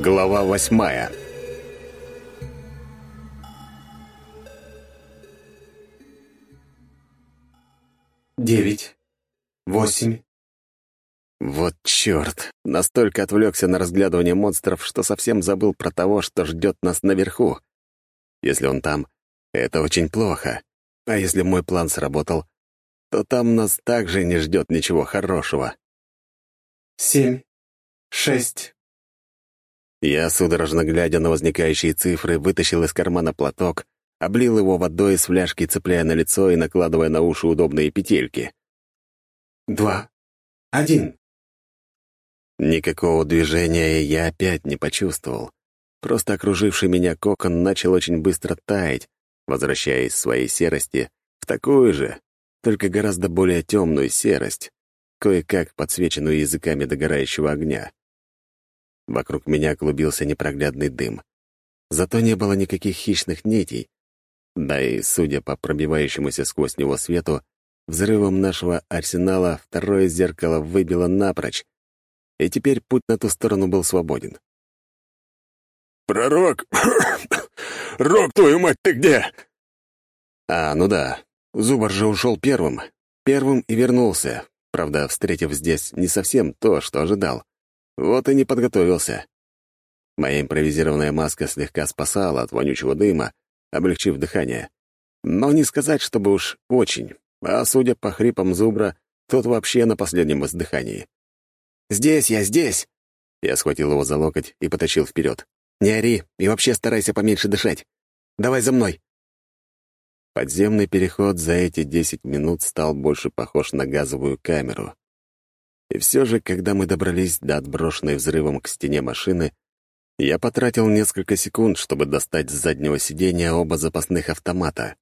Глава восьмая Девять. Восемь. Вот черт! Настолько отвлекся на разглядывание монстров, что совсем забыл про того, что ждет нас наверху. Если он там, это очень плохо. А если мой план сработал, то там нас также не ждет ничего хорошего. Семь. Шесть. Я, судорожно глядя на возникающие цифры, вытащил из кармана платок, облил его водой из фляжки, цепляя на лицо и накладывая на уши удобные петельки. Два. Один. Никакого движения я опять не почувствовал. Просто окруживший меня кокон начал очень быстро таять, возвращаясь своей серости в такую же, только гораздо более темную серость, кое-как подсвеченную языками догорающего огня. Вокруг меня клубился непроглядный дым. Зато не было никаких хищных нитей. Да и, судя по пробивающемуся сквозь него свету, взрывом нашего арсенала второе зеркало выбило напрочь, и теперь путь на ту сторону был свободен. «Пророк! Рок, твою мать, ты где?» А, ну да, Зубар же ушел первым. Первым и вернулся, правда, встретив здесь не совсем то, что ожидал. Вот и не подготовился. Моя импровизированная маска слегка спасала от вонючего дыма, облегчив дыхание. Но не сказать, чтобы уж очень, а судя по хрипам зубра, тот вообще на последнем издыхании. «Здесь я, здесь!» Я схватил его за локоть и потащил вперед. «Не ори и вообще старайся поменьше дышать. Давай за мной!» Подземный переход за эти десять минут стал больше похож на газовую камеру. И все же, когда мы добрались до отброшенной взрывом к стене машины, я потратил несколько секунд, чтобы достать с заднего сиденья оба запасных автомата.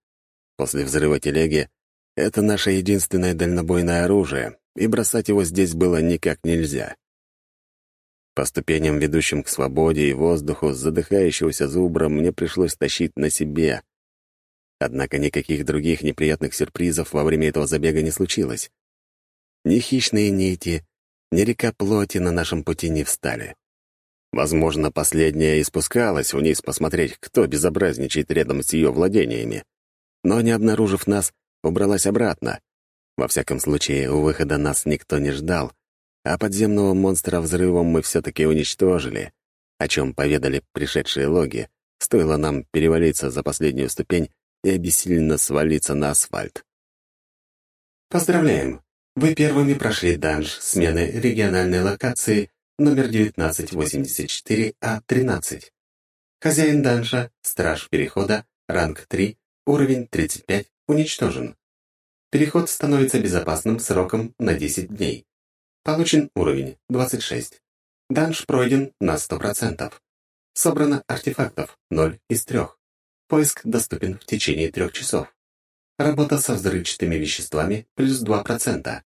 После взрыва телеги это наше единственное дальнобойное оружие, и бросать его здесь было никак нельзя. По ступеням, ведущим к свободе и воздуху, задыхающегося зубра мне пришлось тащить на себе. Однако никаких других неприятных сюрпризов во время этого забега не случилось. Ни хищные нити, ни река плоти на нашем пути не встали. Возможно, последняя и спускалась вниз посмотреть, кто безобразничает рядом с ее владениями. Но, не обнаружив нас, убралась обратно. Во всяком случае, у выхода нас никто не ждал, а подземного монстра взрывом мы все-таки уничтожили, о чем поведали пришедшие логи, стоило нам перевалиться за последнюю ступень и обессиленно свалиться на асфальт. Поздравляем! Вы первыми прошли данж смены региональной локации номер 1984А13. А Хозяин данжа, страж перехода, ранг 3, уровень 35, уничтожен. Переход становится безопасным сроком на 10 дней. Получен уровень 26. Данж пройден на 100%. Собрано артефактов 0 из 3. Поиск доступен в течение 3 часов. Работа со взрывчатыми веществами плюс 2%.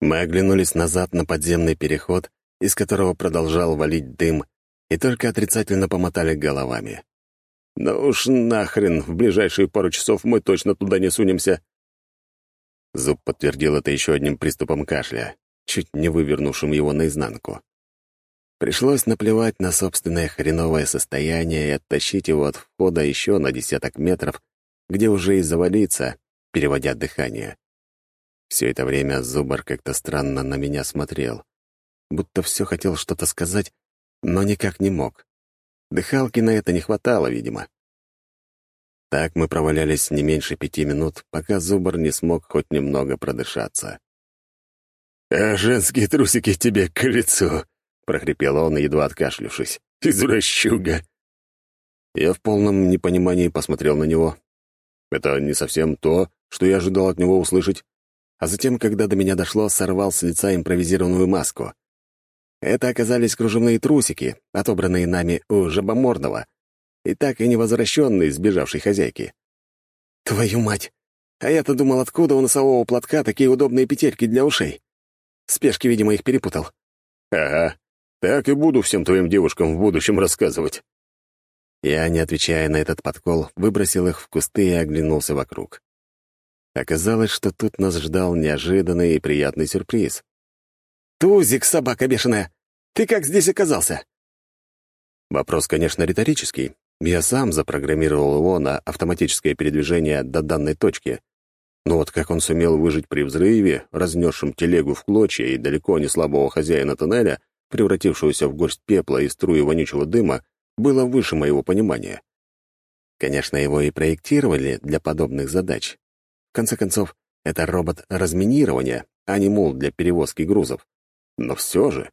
Мы оглянулись назад на подземный переход, из которого продолжал валить дым, и только отрицательно помотали головами. «Ну уж нахрен, в ближайшие пару часов мы точно туда не сунемся». Зуб подтвердил это еще одним приступом кашля, чуть не вывернувшим его наизнанку. Пришлось наплевать на собственное хреновое состояние и оттащить его от входа еще на десяток метров, где уже и завалиться, переводя дыхание. Все это время Зубар как-то странно на меня смотрел, будто все хотел что-то сказать, но никак не мог. Дыхалки на это не хватало, видимо. Так мы провалялись не меньше пяти минут, пока Зубар не смог хоть немного продышаться. «А женские трусики тебе к лицу!» — прохрипел он, едва откашлявшись. «Извращуга!» Я в полном непонимании посмотрел на него. Это не совсем то, что я ожидал от него услышать а затем, когда до меня дошло, сорвал с лица импровизированную маску. Это оказались кружевные трусики, отобранные нами у Жабомордова, и так и не возвращенные сбежавшей хозяйки. Твою мать! А я-то думал, откуда у носового платка такие удобные петельки для ушей. Спешки, видимо, их перепутал. Ага, так и буду всем твоим девушкам в будущем рассказывать. Я, не отвечая на этот подкол, выбросил их в кусты и оглянулся вокруг. Оказалось, что тут нас ждал неожиданный и приятный сюрприз. «Тузик, собака бешеная! Ты как здесь оказался?» Вопрос, конечно, риторический. Я сам запрограммировал его на автоматическое передвижение до данной точки. Но вот как он сумел выжить при взрыве, разнесшем телегу в клочья и далеко не слабого хозяина тоннеля, превратившегося в горсть пепла и струи вонючего дыма, было выше моего понимания. Конечно, его и проектировали для подобных задач. В конце концов, это робот разминирования, а не мул для перевозки грузов. Но все же...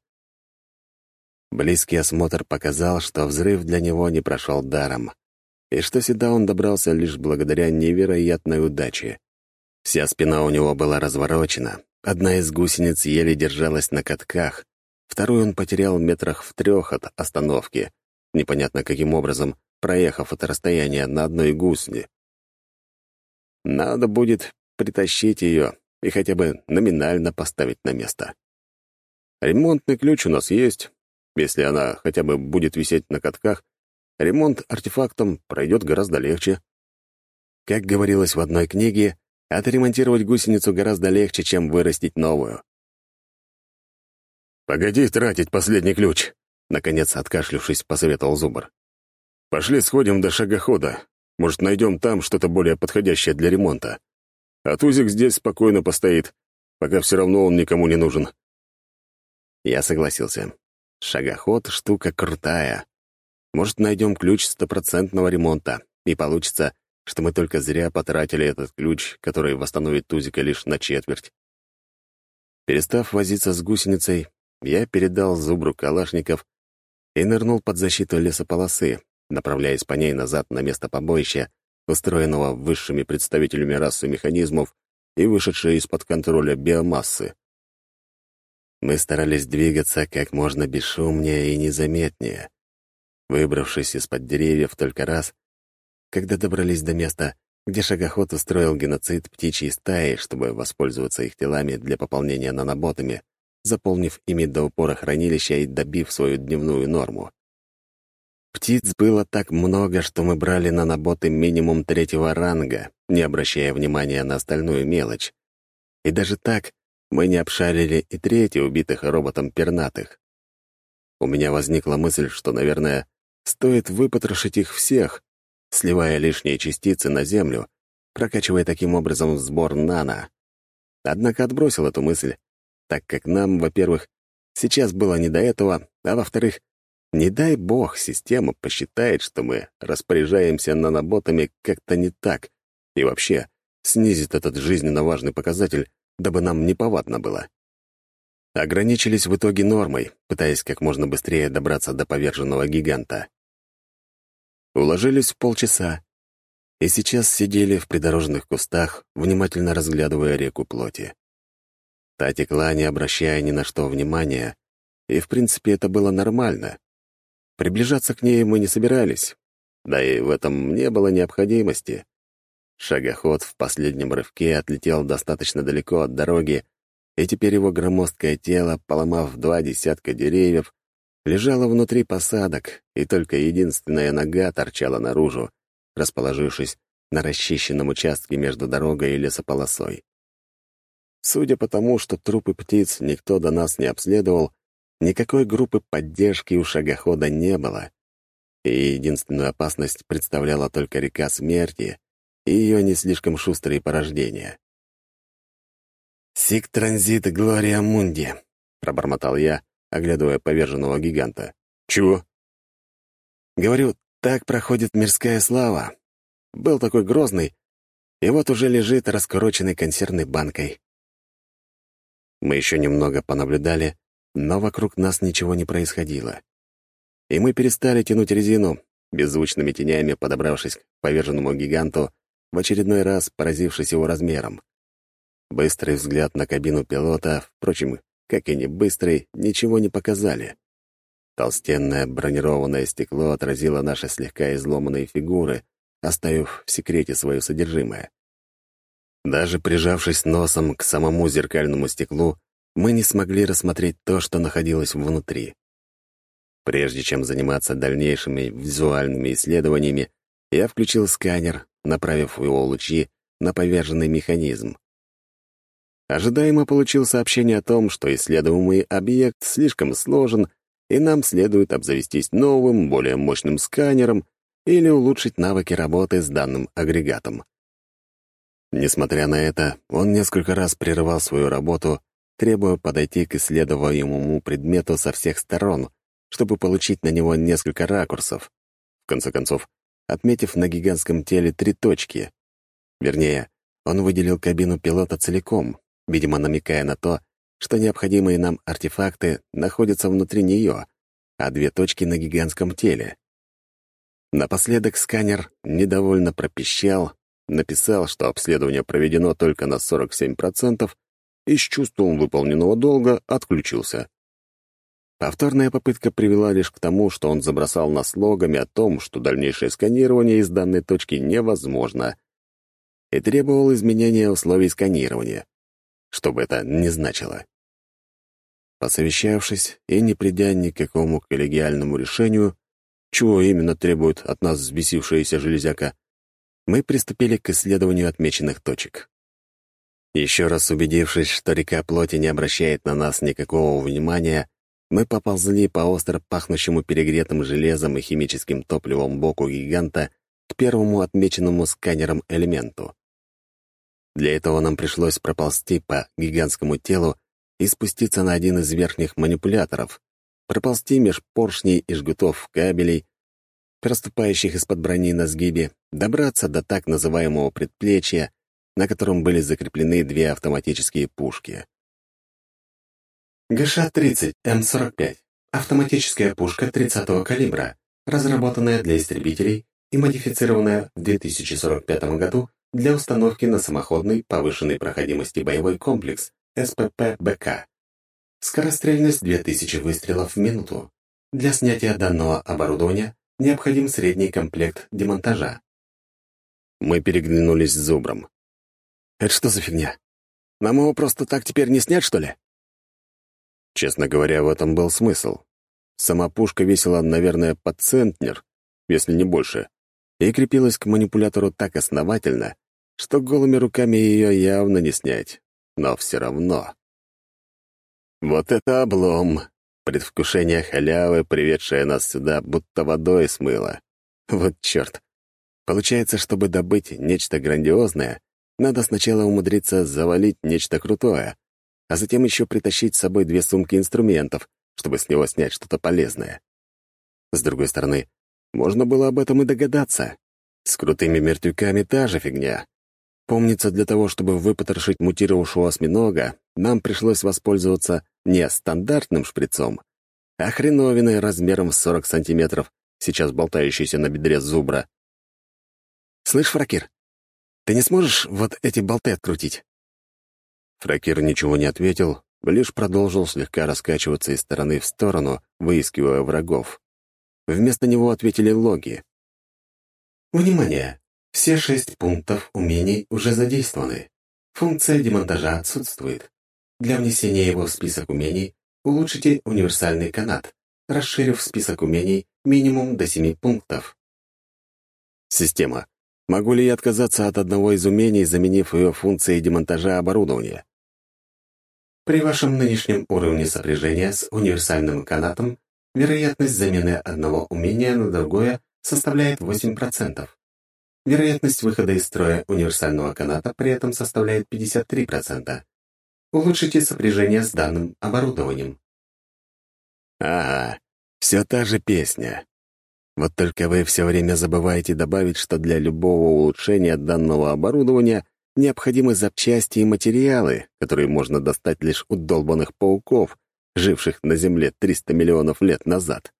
Близкий осмотр показал, что взрыв для него не прошел даром, и что сюда он добрался лишь благодаря невероятной удаче. Вся спина у него была разворочена, одна из гусениц еле держалась на катках, вторую он потерял метрах в трех от остановки, непонятно каким образом проехав это расстояние на одной гусени. Надо будет притащить ее и хотя бы номинально поставить на место. Ремонтный ключ у нас есть. Если она хотя бы будет висеть на катках, ремонт артефактом пройдет гораздо легче. Как говорилось в одной книге, отремонтировать гусеницу гораздо легче, чем вырастить новую. «Погоди тратить последний ключ», — наконец, откашлявшись, посоветовал Зубр. «Пошли сходим до шагохода. Может, найдем там что-то более подходящее для ремонта. А Тузик здесь спокойно постоит, пока все равно он никому не нужен». Я согласился. Шагоход — штука крутая. Может, найдем ключ стопроцентного ремонта, и получится, что мы только зря потратили этот ключ, который восстановит Тузика лишь на четверть. Перестав возиться с гусеницей, я передал зубру калашников и нырнул под защиту лесополосы, направляясь по ней назад на место побоища, устроенного высшими представителями расы механизмов и вышедшей из-под контроля биомассы. Мы старались двигаться как можно бесшумнее и незаметнее. Выбравшись из-под деревьев только раз, когда добрались до места, где шагоход устроил геноцид птичьей стаи, чтобы воспользоваться их телами для пополнения наноботами, заполнив ими до упора хранилища и добив свою дневную норму. Птиц было так много, что мы брали наноботы минимум третьего ранга, не обращая внимания на остальную мелочь. И даже так мы не обшарили и трети убитых роботом пернатых. У меня возникла мысль, что, наверное, стоит выпотрошить их всех, сливая лишние частицы на землю, прокачивая таким образом сбор нано. Однако отбросил эту мысль так как нам, во-первых, сейчас было не до этого, а во-вторых, не дай бог система посчитает, что мы распоряжаемся наноботами как-то не так, и вообще снизит этот жизненно важный показатель, дабы нам неповадно было. Ограничились в итоге нормой, пытаясь как можно быстрее добраться до поверженного гиганта. Уложились в полчаса, и сейчас сидели в придорожных кустах, внимательно разглядывая реку плоти. Та текла, не обращая ни на что внимания, и, в принципе, это было нормально. Приближаться к ней мы не собирались, да и в этом не было необходимости. Шагоход в последнем рывке отлетел достаточно далеко от дороги, и теперь его громоздкое тело, поломав два десятка деревьев, лежало внутри посадок, и только единственная нога торчала наружу, расположившись на расчищенном участке между дорогой и лесополосой. Судя по тому, что трупы птиц никто до нас не обследовал, никакой группы поддержки у шагохода не было. И единственную опасность представляла только река смерти и ее не слишком шустрые порождения. «Сик транзит Глория Мунди», — пробормотал я, оглядывая поверженного гиганта. «Чего?» «Говорю, так проходит мирская слава. Был такой грозный, и вот уже лежит раскуроченный консервной банкой. Мы еще немного понаблюдали, но вокруг нас ничего не происходило. И мы перестали тянуть резину, беззвучными тенями подобравшись к поверженному гиганту, в очередной раз поразившись его размером. Быстрый взгляд на кабину пилота, впрочем, как и не быстрый, ничего не показали. Толстенное бронированное стекло отразило наши слегка изломанные фигуры, оставив в секрете свое содержимое. Даже прижавшись носом к самому зеркальному стеклу, мы не смогли рассмотреть то, что находилось внутри. Прежде чем заниматься дальнейшими визуальными исследованиями, я включил сканер, направив его лучи на поверженный механизм. Ожидаемо получил сообщение о том, что исследуемый объект слишком сложен и нам следует обзавестись новым, более мощным сканером или улучшить навыки работы с данным агрегатом. Несмотря на это, он несколько раз прерывал свою работу, требуя подойти к исследуемому предмету со всех сторон, чтобы получить на него несколько ракурсов. В конце концов, отметив на гигантском теле три точки. Вернее, он выделил кабину пилота целиком, видимо, намекая на то, что необходимые нам артефакты находятся внутри нее, а две точки на гигантском теле. Напоследок сканер недовольно пропищал, написал, что обследование проведено только на 47%, и с чувством выполненного долга отключился. Повторная попытка привела лишь к тому, что он забросал нас логами о том, что дальнейшее сканирование из данной точки невозможно, и требовал изменения условий сканирования, что бы это ни значило. Посовещавшись и не придя ни к какому коллегиальному решению, чего именно требует от нас взбесившаяся железяка, мы приступили к исследованию отмеченных точек. Еще раз убедившись, что река плоти не обращает на нас никакого внимания, мы поползли по остро пахнущему перегретым железом и химическим топливом боку гиганта к первому отмеченному сканером элементу. Для этого нам пришлось проползти по гигантскому телу и спуститься на один из верхних манипуляторов, проползти меж поршней и жгутов кабелей, проступающих из-под брони на сгибе, добраться до так называемого предплечья, на котором были закреплены две автоматические пушки. ГШ-30 М45. Автоматическая пушка 30-го калибра, разработанная для истребителей и модифицированная в 2045 году для установки на самоходный повышенной проходимости боевой комплекс СПП-БК. Скорострельность 2000 выстрелов в минуту. Для снятия данного оборудования необходим средний комплект демонтажа. Мы переглянулись с Зубром. «Это что за фигня? Нам его просто так теперь не снять, что ли?» Честно говоря, в этом был смысл. Сама пушка весила, наверное, под центнер, если не больше, и крепилась к манипулятору так основательно, что голыми руками ее явно не снять. Но все равно. Вот это облом! Предвкушение халявы, приведшее нас сюда, будто водой смыло. Вот черт! Получается, чтобы добыть нечто грандиозное, надо сначала умудриться завалить нечто крутое, а затем еще притащить с собой две сумки инструментов, чтобы с него снять что-то полезное. С другой стороны, можно было об этом и догадаться. С крутыми мертвяками та же фигня. Помнится, для того, чтобы выпотрошить мутировавшего осьминога, нам пришлось воспользоваться не стандартным шприцом, а хреновиной размером в 40 сантиметров, сейчас болтающейся на бедре зубра. «Слышь, Фракир, ты не сможешь вот эти болты открутить?» Фракир ничего не ответил, лишь продолжил слегка раскачиваться из стороны в сторону, выискивая врагов. Вместо него ответили логи. «Внимание! Все шесть пунктов умений уже задействованы. Функция демонтажа отсутствует. Для внесения его в список умений улучшите универсальный канат, расширив список умений минимум до семи пунктов. Система. Могу ли я отказаться от одного из умений, заменив ее функцией демонтажа оборудования? При вашем нынешнем уровне сопряжения с универсальным канатом вероятность замены одного умения на другое составляет 8%. Вероятность выхода из строя универсального каната при этом составляет 53%. Улучшите сопряжение с данным оборудованием. Ага, все та же песня. Вот только вы все время забываете добавить, что для любого улучшения данного оборудования необходимы запчасти и материалы, которые можно достать лишь у долбанных пауков, живших на Земле 300 миллионов лет назад.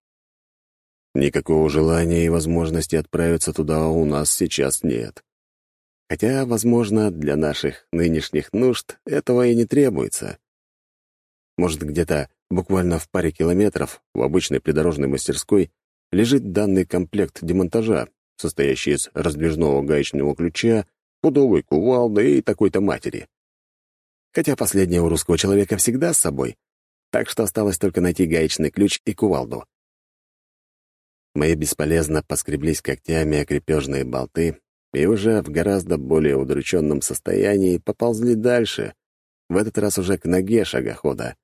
Никакого желания и возможности отправиться туда у нас сейчас нет. Хотя, возможно, для наших нынешних нужд этого и не требуется. Может, где-то буквально в паре километров в обычной придорожной мастерской лежит данный комплект демонтажа, состоящий из раздвижного гаечного ключа, пудовой кувалды и такой-то матери. Хотя последнее у русского человека всегда с собой, так что осталось только найти гаечный ключ и кувалду. Мы бесполезно поскреблись когтями о крепежные болты и уже в гораздо более удрученном состоянии поползли дальше, в этот раз уже к ноге шагохода,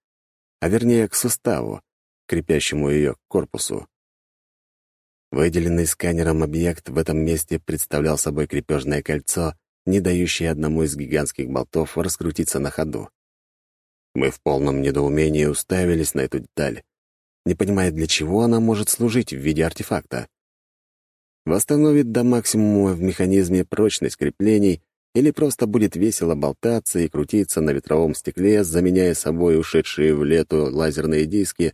а вернее к суставу, крепящему ее к корпусу. Выделенный сканером объект в этом месте представлял собой крепежное кольцо, не дающее одному из гигантских болтов раскрутиться на ходу. Мы в полном недоумении уставились на эту деталь, не понимая, для чего она может служить в виде артефакта. Восстановит до максимума в механизме прочность креплений или просто будет весело болтаться и крутиться на ветровом стекле, заменяя собой ушедшие в лету лазерные диски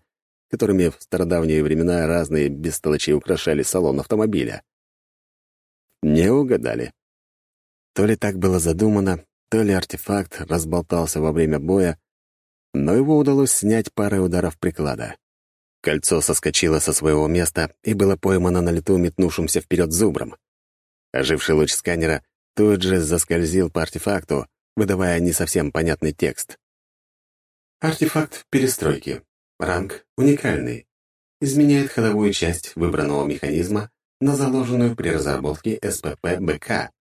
которыми в стародавние времена разные бестолочи украшали салон автомобиля. Не угадали. То ли так было задумано, то ли артефакт разболтался во время боя, но его удалось снять парой ударов приклада. Кольцо соскочило со своего места и было поймано на лету метнувшимся вперед зубром. Оживший луч сканера тут же заскользил по артефакту, выдавая не совсем понятный текст. Артефакт перестройки. Ранг уникальный. Изменяет ходовую часть выбранного механизма на заложенную при разработке СПП-БК.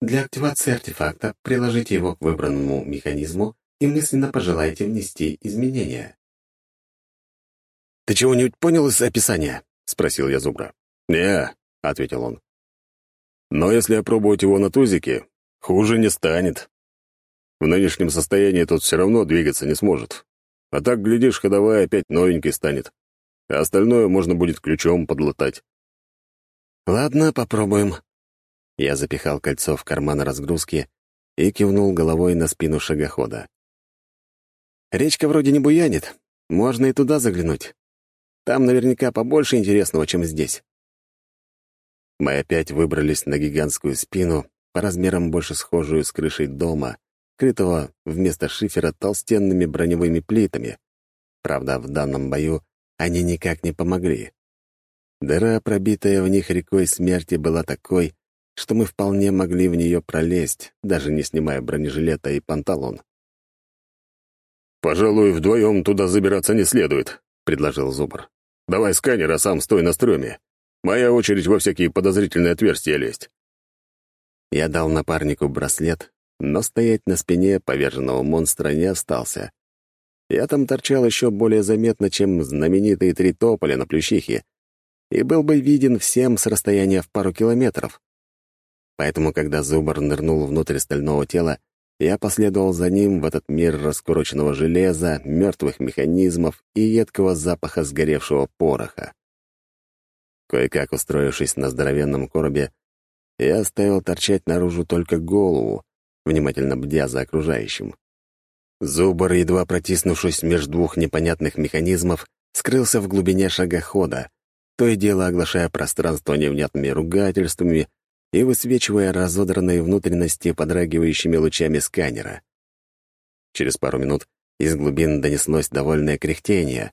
Для активации артефакта приложите его к выбранному механизму и мысленно пожелайте внести изменения. «Ты чего-нибудь понял из описания?» — спросил я Зубра. «Не», — ответил он. «Но если опробовать его на тузике, хуже не станет. В нынешнем состоянии тут все равно двигаться не сможет. А так, глядишь, ходовая опять новенькой станет. А остальное можно будет ключом подлатать. «Ладно, попробуем». Я запихал кольцо в карман разгрузки и кивнул головой на спину шагохода. «Речка вроде не буянит. Можно и туда заглянуть. Там наверняка побольше интересного, чем здесь». Мы опять выбрались на гигантскую спину, по размерам больше схожую с крышей дома, крытого вместо шифера толстенными броневыми плитами. Правда, в данном бою они никак не помогли. Дыра, пробитая в них рекой смерти, была такой, что мы вполне могли в нее пролезть, даже не снимая бронежилета и панталон. «Пожалуй, вдвоем туда забираться не следует», — предложил Зубр. «Давай сканер, а сам стой на стреме. Моя очередь во всякие подозрительные отверстия лезть». Я дал напарнику браслет, но стоять на спине поверженного монстра не остался. Я там торчал еще более заметно, чем знаменитые три тополя на плющихе, и был бы виден всем с расстояния в пару километров. Поэтому, когда зубр нырнул внутрь стального тела, я последовал за ним в этот мир раскуроченного железа, мертвых механизмов и едкого запаха сгоревшего пороха. Кое-как устроившись на здоровенном коробе, я оставил торчать наружу только голову, внимательно бдя за окружающим. Зубр, едва протиснувшись между двух непонятных механизмов, скрылся в глубине шагохода, то и дело оглашая пространство невнятными ругательствами и высвечивая разодранные внутренности подрагивающими лучами сканера. Через пару минут из глубин донеслось довольное кряхтение.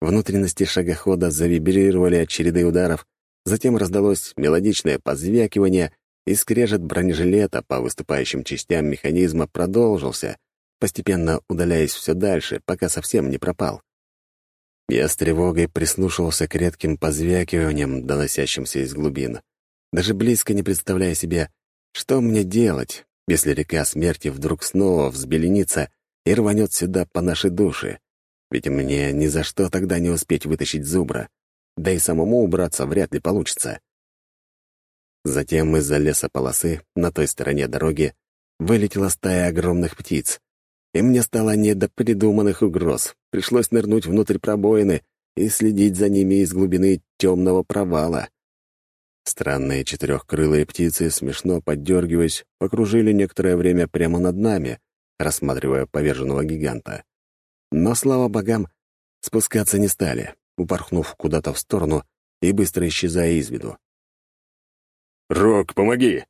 Внутренности шагохода завибрировали от череды ударов, затем раздалось мелодичное позвякивание, и скрежет бронежилета по выступающим частям механизма продолжился, постепенно удаляясь все дальше, пока совсем не пропал. Я с тревогой прислушивался к редким позвякиваниям, доносящимся из глубин, даже близко не представляя себе, что мне делать, если река смерти вдруг снова взбеленится и рванет сюда по нашей душе. Ведь мне ни за что тогда не успеть вытащить зубра, да и самому убраться вряд ли получится. Затем из-за лесополосы на той стороне дороги вылетела стая огромных птиц. И мне стало не до придуманных угроз. Пришлось нырнуть внутрь пробоины и следить за ними из глубины темного провала. Странные четырехкрылые птицы, смешно поддергиваясь, покружили некоторое время прямо над нами, рассматривая поверженного гиганта. Но, слава богам, спускаться не стали, упорхнув куда-то в сторону и быстро исчезая из виду. «Рок, помоги!»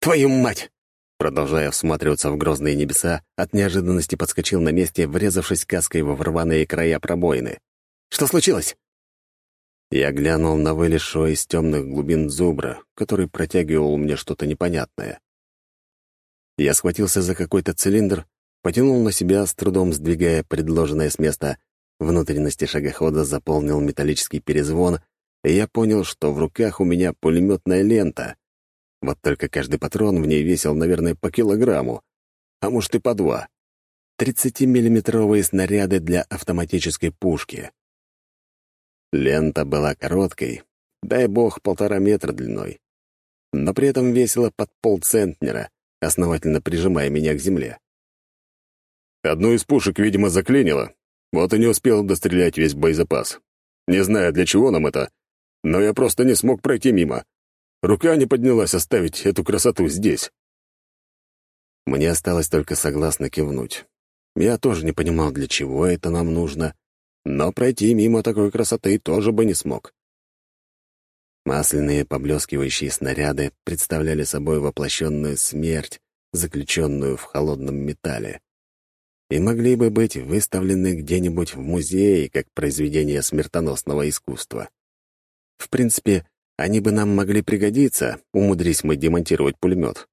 «Твою мать!» Продолжая всматриваться в грозные небеса, от неожиданности подскочил на месте, врезавшись каской во рваные края пробоины. «Что случилось?» Я глянул на вылезшего из темных глубин зубра, который протягивал мне что-то непонятное. Я схватился за какой-то цилиндр, потянул на себя, с трудом сдвигая предложенное с места. Внутренности шагохода заполнил металлический перезвон, и я понял, что в руках у меня пулеметная лента. Вот только каждый патрон в ней весил, наверное, по килограмму, а может и по два. 30-миллиметровые снаряды для автоматической пушки. Лента была короткой, дай бог, полтора метра длиной, но при этом весила под полцентнера, основательно прижимая меня к земле. Одну из пушек, видимо, заклинило, вот и не успел дострелять весь боезапас. Не знаю, для чего нам это, но я просто не смог пройти мимо. Рука не поднялась оставить эту красоту здесь. Мне осталось только согласно кивнуть. Я тоже не понимал, для чего это нам нужно, но пройти мимо такой красоты тоже бы не смог. Масляные поблескивающие снаряды представляли собой воплощенную смерть, заключенную в холодном металле, и могли бы быть выставлены где-нибудь в музее как произведение смертоносного искусства. В принципе, они бы нам могли пригодиться, умудрись мы демонтировать пулемет.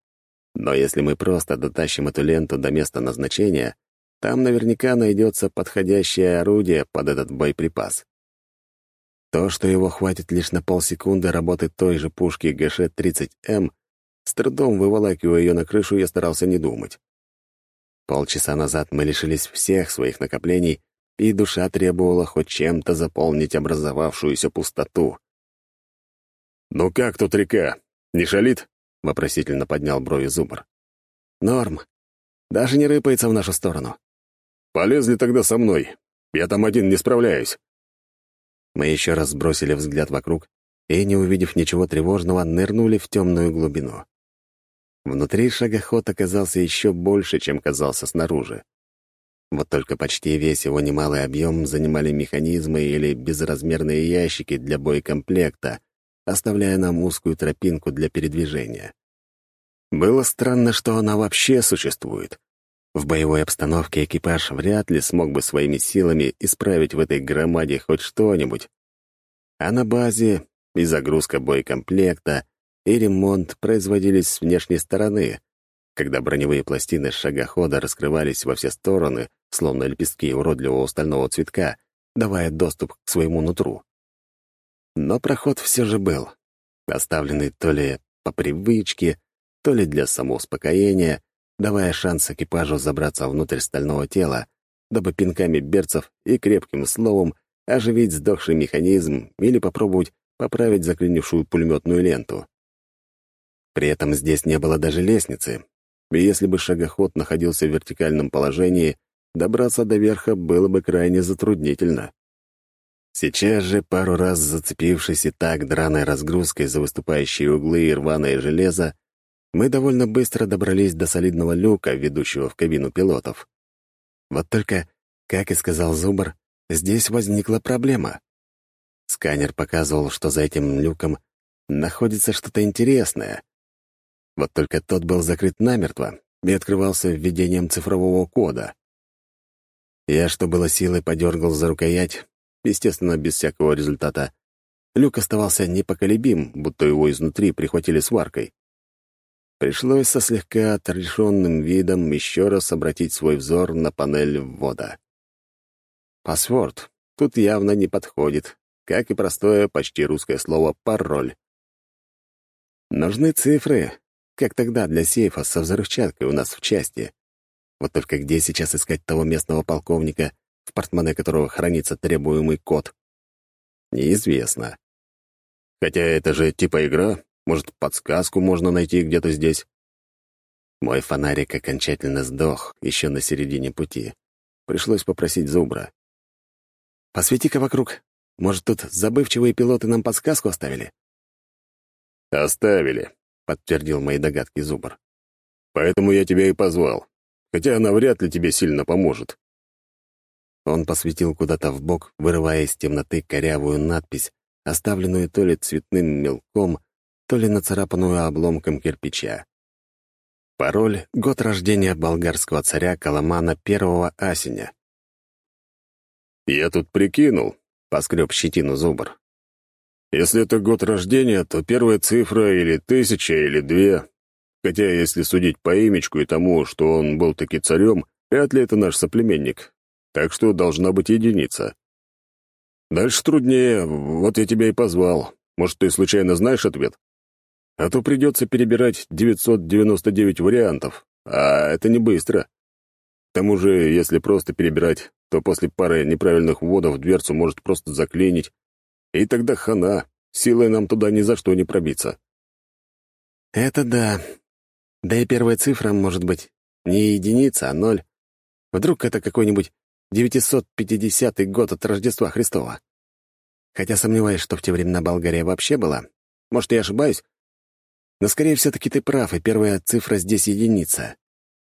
Но если мы просто дотащим эту ленту до места назначения, там наверняка найдется подходящее орудие под этот боеприпас. То, что его хватит лишь на полсекунды работы той же пушки ГШ-30М, с трудом выволакивая ее на крышу, я старался не думать. Полчаса назад мы лишились всех своих накоплений, и душа требовала хоть чем-то заполнить образовавшуюся пустоту. «Ну как тут река? Не шалит?» — вопросительно поднял брови Зубр. «Норм. Даже не рыпается в нашу сторону». «Полезли тогда со мной. Я там один не справляюсь». Мы еще раз сбросили взгляд вокруг и, не увидев ничего тревожного, нырнули в темную глубину. Внутри шагоход оказался еще больше, чем казался снаружи. Вот только почти весь его немалый объем занимали механизмы или безразмерные ящики для боекомплекта, оставляя нам узкую тропинку для передвижения. Было странно, что она вообще существует. В боевой обстановке экипаж вряд ли смог бы своими силами исправить в этой громаде хоть что-нибудь. А на базе и загрузка боекомплекта, и ремонт производились с внешней стороны, когда броневые пластины шагохода раскрывались во все стороны, словно лепестки уродливого стального цветка, давая доступ к своему нутру. Но проход все же был, оставленный то ли по привычке, то ли для самоуспокоения, давая шанс экипажу забраться внутрь стального тела, дабы пинками берцев и крепким словом оживить сдохший механизм или попробовать поправить заклинившую пулеметную ленту. При этом здесь не было даже лестницы, и если бы шагоход находился в вертикальном положении, добраться до верха было бы крайне затруднительно. Сейчас же, пару раз зацепившись и так драной разгрузкой за выступающие углы и рваное железо, мы довольно быстро добрались до солидного люка, ведущего в кабину пилотов. Вот только, как и сказал Зубр, здесь возникла проблема. Сканер показывал, что за этим люком находится что-то интересное. Вот только тот был закрыт намертво и открывался введением цифрового кода. Я, что было силой, подергал за рукоять, естественно, без всякого результата. Люк оставался непоколебим, будто его изнутри прихватили сваркой. Пришлось со слегка отрешенным видом еще раз обратить свой взор на панель ввода. Паспорт тут явно не подходит, как и простое, почти русское слово «пароль». Нужны цифры, как тогда для сейфа со взрывчаткой у нас в части. Вот только где сейчас искать того местного полковника, в портмоне которого хранится требуемый код? Неизвестно. Хотя это же типа игра, может, подсказку можно найти где-то здесь? Мой фонарик окончательно сдох еще на середине пути. Пришлось попросить Зубра. «Посвети-ка вокруг. Может, тут забывчивые пилоты нам подсказку оставили?» «Оставили», — подтвердил мои догадки Зубр. «Поэтому я тебя и позвал. Хотя она вряд ли тебе сильно поможет. Он посветил куда-то в бок, вырывая из темноты корявую надпись, оставленную то ли цветным мелком, то ли нацарапанную обломком кирпича. Пароль — год рождения болгарского царя Каламана первого Асеня. «Я тут прикинул», — поскреб щетину зубр. «Если это год рождения, то первая цифра или тысяча, или две. Хотя, если судить по имечку и тому, что он был таки царем, вряд ли это наш соплеменник, так что должна быть единица. Дальше труднее, вот я тебя и позвал. Может, ты случайно знаешь ответ? А то придется перебирать 999 вариантов, а это не быстро. К тому же, если просто перебирать, то после пары неправильных вводов дверцу может просто заклинить, И тогда хана, силой нам туда ни за что не пробиться. Это да. Да и первая цифра может быть не единица, а ноль. Вдруг это какой-нибудь 950 год от Рождества Христова. Хотя сомневаюсь, что в те времена Болгария вообще была. Может, я ошибаюсь? Но, скорее, все-таки ты прав, и первая цифра здесь единица.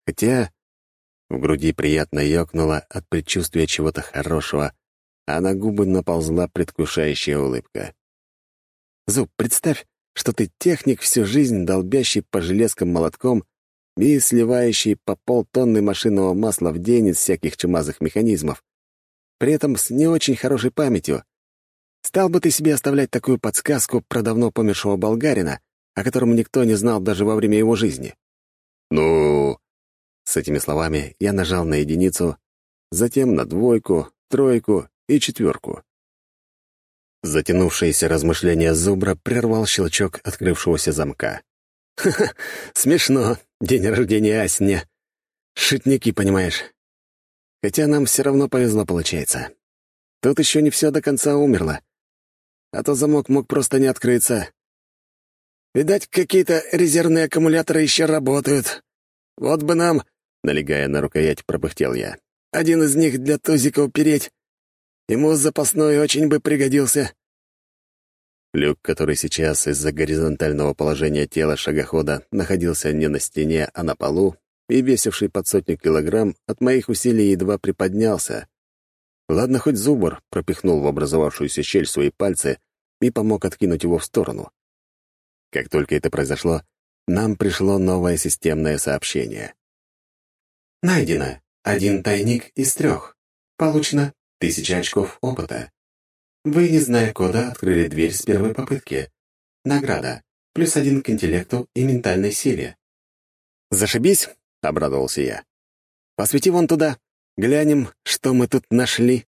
Хотя в груди приятно ёкнуло от предчувствия чего-то хорошего, а на губы наползла предвкушающая улыбка. «Зуб, представь, что ты техник, всю жизнь долбящий по железкам молотком и сливающий по полтонны машинного масла в день из всяких чумазых механизмов. При этом с не очень хорошей памятью. Стал бы ты себе оставлять такую подсказку про давно помершего болгарина, о котором никто не знал даже во время его жизни? «Ну...» С этими словами я нажал на единицу, затем на двойку, тройку и четверку. Затянувшееся размышление зубра прервал щелчок открывшегося замка. «Ха-ха, смешно, день рождения Асня. Шутники, понимаешь. Хотя нам все равно повезло, получается. Тут еще не все до конца умерло. А то замок мог просто не открыться. Видать, какие-то резервные аккумуляторы еще работают. Вот бы нам, налегая на рукоять, пропыхтел я, один из них для тузика упереть. Ему запасной очень бы пригодился. Люк, который сейчас из-за горизонтального положения тела шагохода находился не на стене, а на полу, и весивший под сотню килограмм, от моих усилий едва приподнялся. Ладно, хоть зубр пропихнул в образовавшуюся щель свои пальцы и помог откинуть его в сторону. Как только это произошло, нам пришло новое системное сообщение. Найдено один тайник из трех. Получено тысяча очков опыта. Вы, не зная кода, открыли дверь с первой попытки. Награда. Плюс один к интеллекту и ментальной силе. «Зашибись!» — обрадовался я. «Посвети вон туда. Глянем, что мы тут нашли».